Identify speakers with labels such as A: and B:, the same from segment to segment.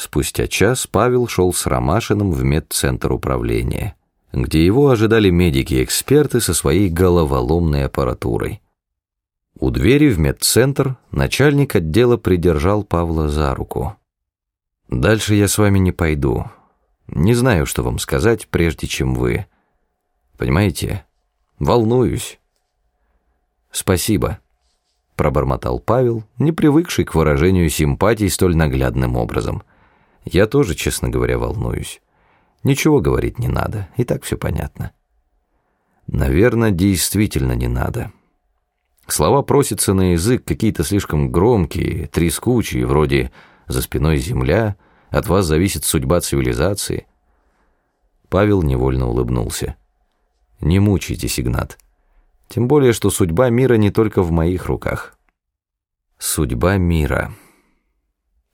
A: Спустя час Павел шел с Ромашиным в медцентр управления, где его ожидали медики-эксперты со своей головоломной аппаратурой. У двери в медцентр начальник отдела придержал Павла за руку. «Дальше я с вами не пойду. Не знаю, что вам сказать, прежде чем вы. Понимаете? Волнуюсь». «Спасибо», — пробормотал Павел, не привыкший к выражению симпатии столь наглядным образом — я тоже, честно говоря, волнуюсь. Ничего говорить не надо, и так все понятно. Наверное, действительно не надо. Слова просятся на язык какие-то слишком громкие, трескучие, вроде «за спиной земля», «от вас зависит судьба цивилизации». Павел невольно улыбнулся. «Не мучайтесь, Игнат. Тем более, что судьба мира не только в моих руках». «Судьба мира»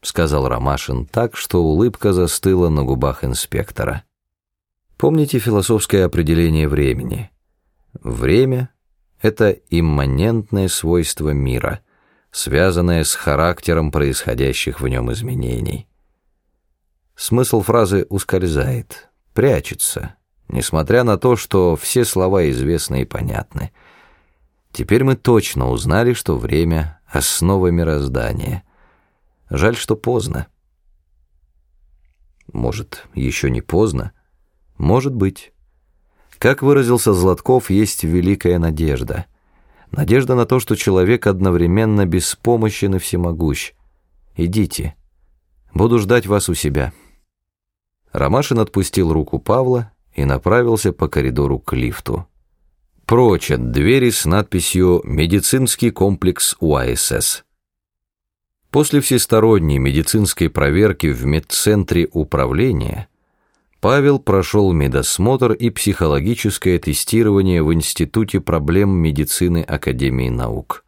A: сказал Ромашин так, что улыбка застыла на губах инспектора. Помните философское определение времени? Время — это имманентное свойство мира, связанное с характером происходящих в нем изменений. Смысл фразы ускользает, прячется, несмотря на то, что все слова известны и понятны. Теперь мы точно узнали, что время — основа мироздания — Жаль, что поздно. Может, еще не поздно? Может быть. Как выразился Златков, есть великая надежда. Надежда на то, что человек одновременно беспомощен и всемогущ. Идите. Буду ждать вас у себя. Ромашин отпустил руку Павла и направился по коридору к лифту. Прочь от двери с надписью «Медицинский комплекс УАСС». После всесторонней медицинской проверки в медцентре управления Павел прошел медосмотр и психологическое тестирование в Институте проблем медицины Академии наук.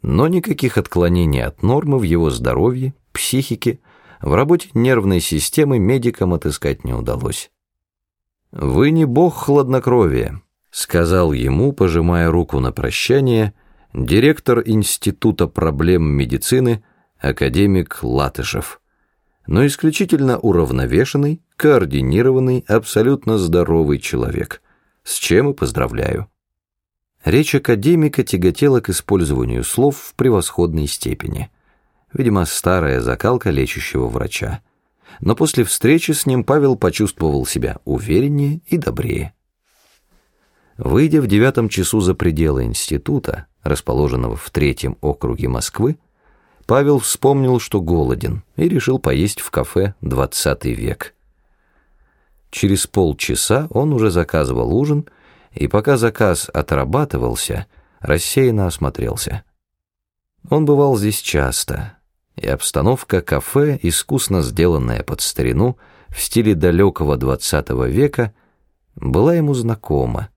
A: Но никаких отклонений от нормы в его здоровье, психике, в работе нервной системы медикам отыскать не удалось. «Вы не бог хладнокровия», — сказал ему, пожимая руку на прощание, директор Института проблем медицины, академик Латышев, но исключительно уравновешенный, координированный, абсолютно здоровый человек, с чем и поздравляю. Речь академика тяготела к использованию слов в превосходной степени. Видимо, старая закалка лечащего врача. Но после встречи с ним Павел почувствовал себя увереннее и добрее. Выйдя в девятом часу за пределы института, расположенного в третьем округе Москвы, Павел вспомнил, что голоден, и решил поесть в кафе «Двадцатый век». Через полчаса он уже заказывал ужин, и пока заказ отрабатывался, рассеянно осмотрелся. Он бывал здесь часто, и обстановка кафе, искусно сделанная под старину, в стиле далекого двадцатого века, была ему знакома,